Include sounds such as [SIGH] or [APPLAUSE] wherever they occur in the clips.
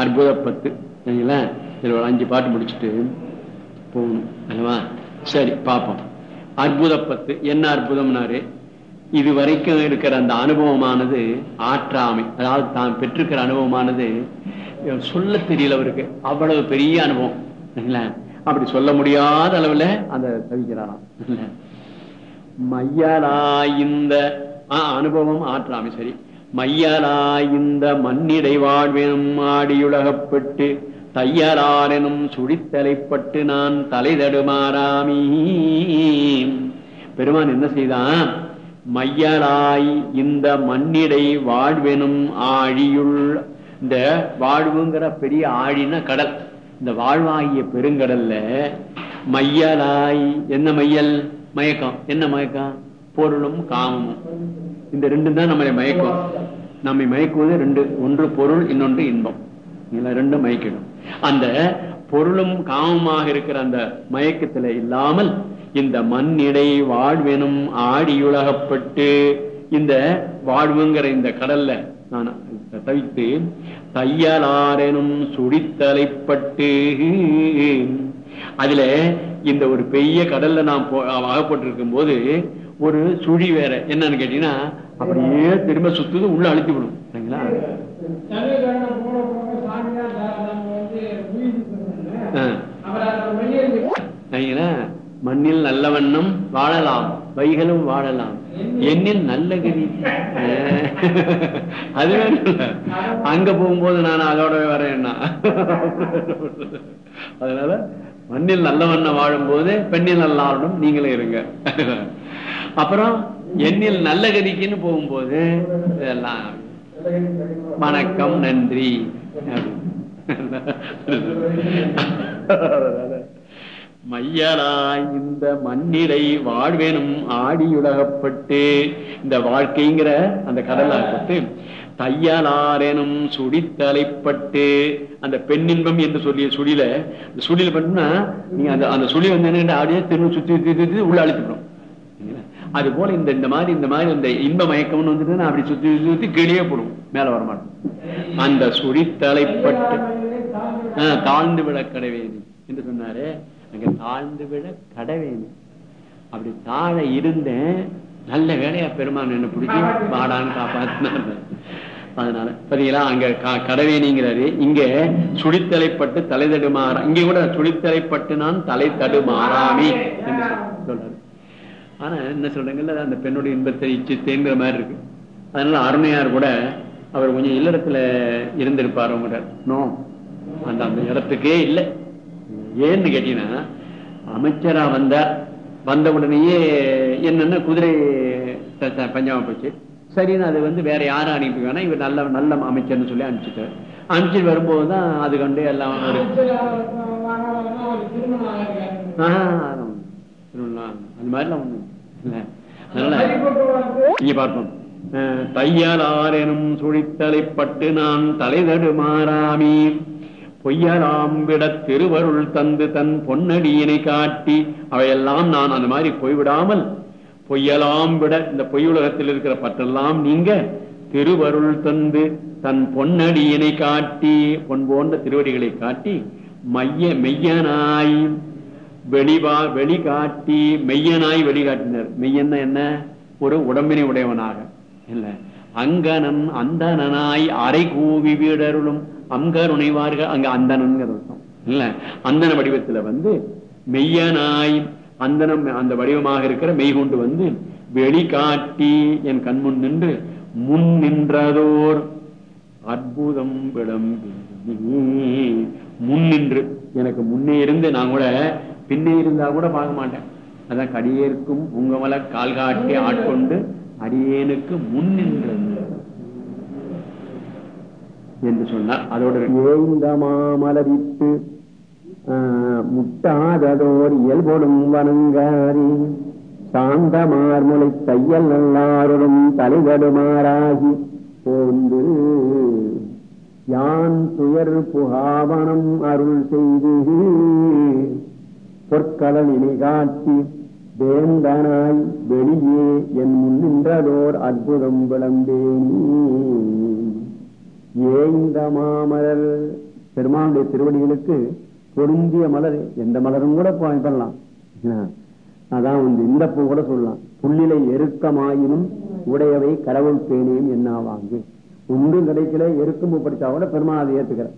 அற்புத பத்து சரிங்களா? இதில் ஒரு அஞ்சு பாட்டு முடிச்சுட்டு போகணும். அல்லவா? சரி பார்ப்போம். அற்புத பத்து என்ன அற்புதம்னாரு? இது வரைக்கும் இருக்கிற அந்த அனுபவமானது ஆற்றாமை. அதாவது தான் பெற்றிருக்கிற அனுபவமானது சொல்ல தெரியல அவருக்கு. அவ்வளவு பெரிய அனுபவம் சரிங்களா? அப்படி சொல்ல முடியாத அளவுல அந்த தவிக்கிறாராம் மையலா இந்த அனுபவம் ஆற்றாமை சரி. மையலாய்ந்த மண்ணிடை வாழ்வெனும் ஆடியுலகப்பட்டு தையலாரெனும் சுழித்தலைப்பட்டு நான் தலை தடுமாறாமி பெருமான் என்ன செய்தான்? மையலாய் இந்த மண்ணிடை வாழ்வெனும் ஆழியுள் இந்த வாழ்வுங்கிற பெரிய ஆழின கடல் இந்த வாழ்வாகிய பெருங்கடல்ல மையலாய் என்ன மையல்? மயக்கம். என்ன மயக்கம்? பொருளும் காமமும். இந்த ரெண்டும் தான் நம்மளை மயக்கும். நம்மை மயக்குவது ரெண்டு ஒன்று பொருள் இன்னொன்று இன்பம். இதுல ரெண்டும் மயக்கிடும். அந்த பொருளும் காமமாக இருக்கிற அந்த மயக்கத்துல இல்லாமல் இந்த மண்ணிடை வாழ்வெனும் ஆடியுலகப்பட்டு இந்த வாழ்வுங்கிற இந்த கடல்ல நான் தவித்து தையலாரெனும் சுடித்தலைப்பட்டு அதுல இந்த ஒரு பெரிய கடல்ல நான் அகப்பட்டிருக்கும் போது ஒரு சுழி வேற. என்னன்னு கேட்டீங்கன்னா அப்படியே திரும்ப சுத்துது உள்ள அழுத்தி விடும். சரிங்களா மண்ணில் நல்ல வண்ணம் வாழலாம் வைகளும் வாழலாம். எண்ணில் நல்ல கதி [LAUGHS] அது அங்க போகும்போது நான் அதோட வரேன்னா. அதனால மண்ணில் நல்ல வண்ணம் வாழும் போது பெண்ணில் நல்லாருடன் நீங்களும் இருங்க. அப்புறம் எண்ணில் நல்ல கதிக்குன்னு போகும்போது இதெல்லாம். வணக்கம் நன்றி. மையலாய் இந்த மண்ணிலை வாழ்வேனும் ஆடியுலகப்பட்டு இந்த வாழ்க்கைங்கிற அந்த கடலாகப்பட்டு தையலாரெனும் சுடித்தலைப்பட்டு அந்த பெண்ணின்பம் என்று சொல்லிய சுழில இந்த சுழில பண்ணா நீங்க அந்த அந்த சுழி வந்து என்ன ஆடியே திரும்ப சுத்தி சுத்தி உள்ள அழுத்திவிடும் அது போல இந்த இந்த மாதிரி இந்த மாதிரி இந்த இன்ப மயக்கம்னு வந்துட்டு அப்படி சுத்தி சுத்தி கீழே போடும் மேல வரமாட்டோம் அந்த சுழித்தலைப்பட்டு தாழ்ந்து விட கடவேணி என்று சொன்னாரு அங்க தாழ்ந்து விட கடவேன் அப்படி தாழ இருந்தேன் நல்ல வேலையா பெருமான் என்ன பிடிச்சி வாடான்னு காப்பாத்தினார். அதனால பாத்தீங்களா அங்க கடவேணிங்கிறாரு. இங்க சுடித்தலைப்பட்டு தலை தடுமாறா இங்க கூட சுடித்தலைப்பட்டு நான் தலை தடுமாறாமி என்று சொல்றாரு. ஆனா என்ன சொல்றீங்கல்ல அந்த பெண்ணுடைய இன்பத்தை இச்சித்தேங்கிற மாதிரி இருக்கு. அதனால அருணையார் கூட அவர் கொஞ்சம் இல்லறத்துல இருந்திருப்பார் அவங்க நோ அந்த அந்த இடத்துக்கே இல்லை. ஏன்னு கேட்டீங்கன்னா அமைச்சரா வந்தார் வந்த உடனேயே என்னன்னா குதிரை பஞ்சாம போச்சு. சரின்னு அது வந்து வேற யாரும் அனுப்பி வேணா இவர் நல்ல நல்ல அமைச்சர்னு சொல்லி அனுப்பிச்சுட்டார். அனுப்பிச்சு வரும்போது தான் அது கண்டு எல்லாம் அந்த மாதிரிலாம் ஒண்ணும் இல்ல. இங்க பார்ப்போம். தையலாரெனும் சுழித்தலைப்பட்டு நான் தலைதடு மாறாமி விட திருவருள் தந்து தன் பொன்னடியினை காட்டி அவையெல்லாம் நான் அந்த மாதிரி போய்விடாமல் பொய்யலாம் விட இந்த பொய் உலகத்தில் இருக்கிற பற்றெல்லாம் நீங்க திருவருள் தந்து தன் பொன்னடியினை காட்டி பொன் போன்ற திருவடிகளை காட்டி மைய மெய்யனாய் வெளிவா வெளிகாட்டி மெய்யனாய் வெளிகாட்டினர். மெய்யன்னா என்ன? ஒரு உடம்பினை உடையவனாக. இல்ல. அங்கனன் அந்தனாய் அரை கூவி வீடருளும். அங்கருணைவார்கள் அங்க அந்தனன் அர்த்தம். இல்ல அந்தன வடிவத்துல வந்து மெய்யனாய் அந்தனம் அந்த வடிவமாக இருக்கிற மெய் கொண்டு வந்து வெளிக்காட்டி என் கண்முன் நின்று முன் நின்றதோர் அற்புதம் விளம்பி முன் நின்று. எனக்கு முன்னே இருந்து நான் கூட பின்னே இருந்தா கூட பார்க்க மாட்டேன். அதான் கடியேற்கும் உங்கமல கால் காட்டி ஆட்கொண்டு அடியேனுக்கு முன் நின்றது. என்று சொன்னார். அதோட ஏந்த மாமலவிட்டு முட்டாததோர் இயல்பொடும் வணங்காரி சாந்த மார்முலை தையல் நல்லாருடும் தலைதடுமாறாகி போந்து யான் துயர் புகாவனம் அருள் செய்து பொற்கடலினை காட்டி வேந்தனாய் வெளியே என் முன்னின்றதோர் அற்புதம் விளம்பேனி ஏந்த மாமலர் பெருமானுடைய திருவடிகளுக்கு பொருந்திய மலர் எந்த மலரும் கூட பண்ணலாம். அதான் வந்து இந்த பூ கூட சொல்லலாம். புள்ளிலை எருக்கமாயினும் உடையவை கடவுள் பேணியும் என்ன வாங்கு ஒன்றும் கிடைக்கல எருக்கும் பூ படிச்சா கூட பெருமாள் அதை ஏத்துக்கிற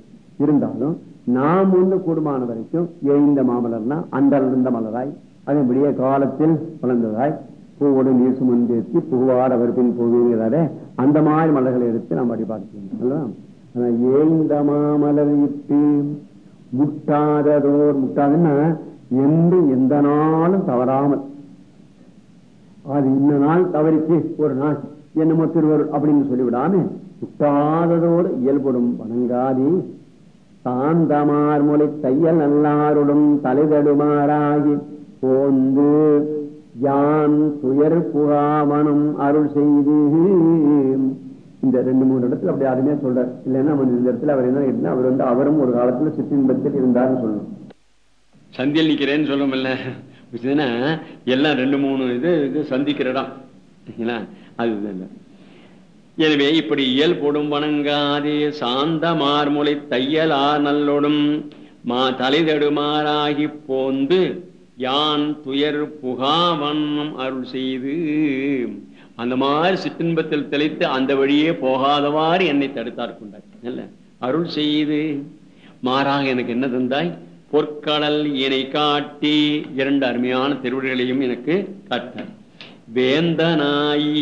இருந்தாலும் நாம் ஒன்று கூடுமான வரைக்கும் ஏய்ந்த மாமலர்னா அந்த மலராய் அதே காலத்தில் வளர்ந்ததாய் பூவோடு நீர் சுமந்தேத்தி புகுவாட வருப்பின் போவீங்கிறாரே அந்த மாதிரி மலர்களை எடுத்து நாம் வழிபாடு ஏந்த மாமலர் இட்டு முட்டாததோர் முட்டாதுன்னா என்று எந்த நாளும் தவறாமல். அது இந்த நாள் தவறிச்சு ஒரு நாள் என்னமோ திருவர் அப்படின்னு சொல்லிவிடாம முட்டாததோடு இயல்படும் வணங்காதி. தாந்தமார் மொழி தையல் நல்லாருடும் தலைதடுமாறாகி போந்து யான் துயர் புகாமனும் அருள் செய்து இந்த ரெண்டு மூணு இடத்துல அப்படி யாருமே சொல்றார். இல்லைன்னா இந்த இடத்துல அவர் என்ன கேட்டா, அவர் வந்து அவரும் ஒரு காலத்துல சிற்றின்பத்தில் இருந்தார்னு சொல்லணும். சந்தியில் நிக்கிறேன்னு சொல்லுமில்ல எல்லாம் ரெண்டு மூணு இது இது சந்திக்கிற இடம் சரிங்களா? இல்லை. எனவே இப்படி இயல்பொடும் வணங்காதே சாந்த மார்மொழி தையலா நல்லொடும் மா தலைதடுமாறாகி போந்து யான் துயர் புகாவண்ணம் அருள் செய்து அந்த மாதிரி சிற்றின்பத்தில் தெளித்து அந்த வழியே போகாதவாறு என்னை தடுத்தார் கொண்டார். அருள் செய்து மாறாக எனக்கு என்ன தந்தாய்? பொற்கடல் இணை காட்டி இரண்டு அருமையான திருவிழிகளையும் எனக்கு காட்டார் வேந்தனாயி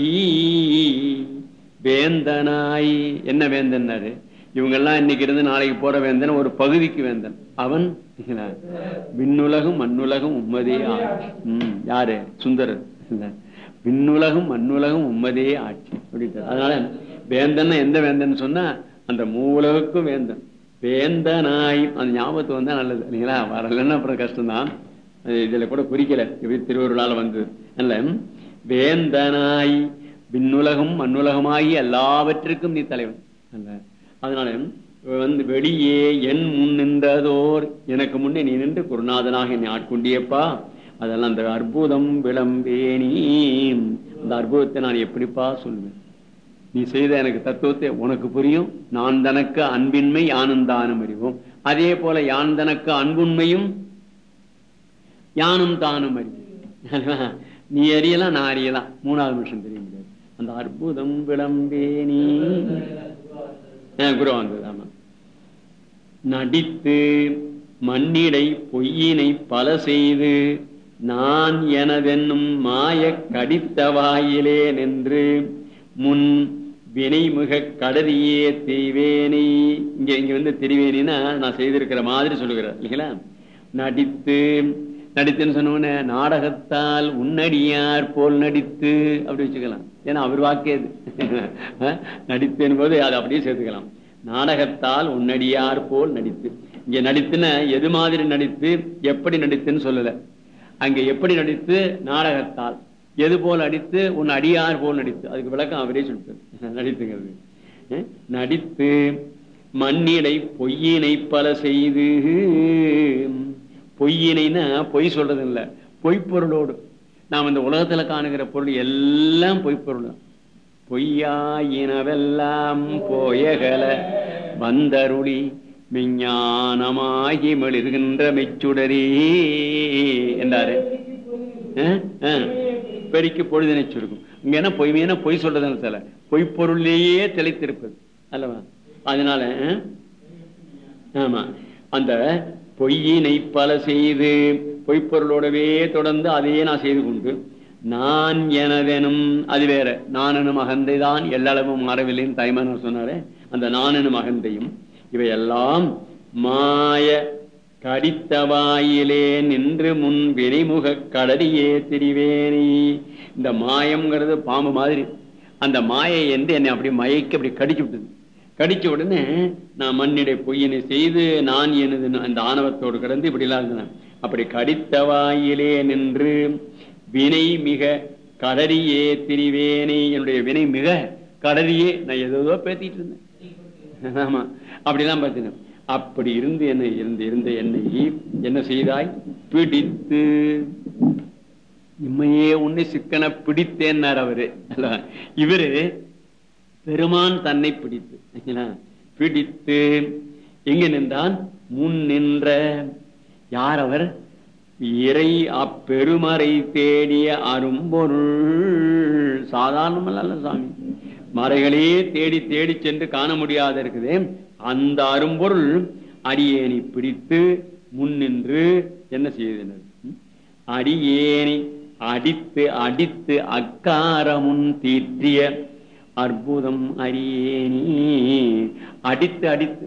வேந்தனாய் என்ன வேந்தன்னாரு? இவங்கெல்லாம் இன்னைக்கு இருந்து நாளைக்கு போற வேந்தன் ஒரு பகுதிக்கு வேந்தன். அவன் விண்ணுலகும் மண்ணுலகும் உம்மதே ஆட்சி. யாரு? சுந்தரர். இல்ல. விண்ணுலகும் மண்ணுலகும் உம்மதே ஆட்சி. அப்படின்ட்டு அதனால வேந்தன் எந்த வேந்தன் சொன்னா அந்த மூலகுக்கும் வேந்தன். வேந்தனாய். அந்த ஞாபகத்து வந்தா நல்லது. இல்லைங்களா? வரலன்னா அப்புறம் கஷ்டம்தான். இதுல கூட குறிக்கல. எப்படி திருவருளால வந்தது. அல்ல வேந்தனாய். விண்ணுலகம் மண்ணுலகமாகி எல்லாவற்றிற்கும் நீ தலைவன். அல்ல அதனால வந்து வெளியே என் முன் நின்றதோர். எனக்கு முன்னே நீ நின்று குருநாதனாக என்னை ஆட்கொண்டியப்பா. அதெல்லாம் அந்த அற்புதம் விளம்பேனி அந்த அற்புதத்தை நான் எப்படிப்பா சொல்லுவேன் நீ செய்த எனக்கு தத்துவத்தை உனக்கு புரியும். நான் தனக்கு அன்பின்மை யானும் தானும் அறிவோம். அதே போல யான் தனக்கு அன்புண்மையும் யானும் தானும் அறிவோம். [LAUGHS] நீ அறியலாம் நான் அறியலாம். மூணாவது நிமிஷம் தெரிய முடியாது அந்த அற்புதம் விளம்பேனி குரு வந்தது. ஆமா. நடித்து மண்ணிடை பொய்யினை பல செய்து நான் எனதென்னும் மாய கடித்த வாயிலே நின்று முன் வினைமுக கடலியே தெய்வேனை. இங்க இங்க வந்து தெரிவேனா நான் செய்திருக்கிற மாதிரி சொல்லுகிறார் இல்லைங்களா? நடித்து நடித்துன்னு சொன்ன நாடகத்தால் உன்னடியார் போல் நடித்து அப்படி வச்சுக்கலாம். ஏன்னா அவர் வாக்கியது [LAUGHS] நடித்தேன் போது அதை அப்படியே சேர்த்துக்கலாம். நாடகத்தால் உன்னடியார் போல் நடித்து. இங்க நடித்துன எது மாதிரி நடித்து எப்படி நடித்துன்னு சொல்லல. அங்க எப்படி நடித்து நாடகத்தால். எது போல் அடித்து உன் அடியார் போல் நடித்து. அதுக்கு விளக்கம் அவரே சொல்லிட்டு [LAUGHS] நடித்துங்கிறது. நடித்து மண்ணிலை பொய்யினை பல செய்து. பொய்யினைன்னா பொய் சொல்றது இல்ல பொய்ப்பொருளோடு. நாம் இந்த உலகத்துல காணுகிற பொருள் எல்லாம் பொய்ப்பொருள் தான். பொய்யாயினவெல்லாம் போயகல வந்தருளி விஞ்ஞானமாகி மெளிர்கின்ற மெச்சுடரே என்றாரு. அஹ், அஹ். பெருக்கி பொழுதினை சுருக்கும். இங்க என்ன பொய்மையான பொய் சொல்றதுன்னு சில பொய்ப்பொருளிலேயே தெளித்திருப்பது. அல்லவா? அதனால ஆமா. அந்த பொய்யினை பல செய்து பொய்ப்பொருளோடவே தொடர்ந்து அதையே நான் செய்து கொண்டு நான் எனதெனும் அது வேற நானெனும் அகந்தைதான் எல்லளவும் மாறவில்லைன்னு தாய்மானவர் சொன்னாரே அந்த நானெனும் அகந்தையும் இவையெல்லாம் மாய கடித்த வாயிலே நின்று முன் வினைமுக கடலியே திரிவேணி. இந்த மாயம்ங்கிறது பாம்பு மாதிரி. அந்த மாயை வந்து என்னை அப்படி மயக்கி அப்படி கடிச்சு விட்டது. கடிச்ச உடனே நான் மண்ணிடை பொய்யினை செய்து நான் எனது அந்த ஆணவத்தோடு கிடந்து இப்படி எல்லாம் இருந்தேன். அப்படி கடித்த வாயிலே நின்று வினை மிக கடறியே திரிவேனே. என்னுடைய வினை மிக கடறியே நான் ஏதோ பேத்திட்டு இருந்தேன். ஆமா. அப்படிலாம் பார்த்தேன் அப்படி இருந்து என்னை இருந்து இருந்த என்னை என்ன செய்தாய்? பிடித்து. இம்மையே உன்னை சிக்கன பிடித்தேன்னார் அவரு. இவரு பெருமான் தன்னை பிடித்து. பிடித்து. எங்க நின்றான்? முன் நின்ற. யார் அவர்? இறை அப்பெருமறை தேடிய அரும்பொருள். சாதாரணமல்ல சாமி. மறைகளே தேடி தேடி சென்று காண முடியாத இருக்குது. அந்த அரும்பொருள் அடியேனை பிடித்து முன்னின்று என்ன செய்தனர் அடியேனை அடித்து அடித்து அக்காரமுன் தீற்றிய அற்புதம் அரியேனி அடித்து அடித்து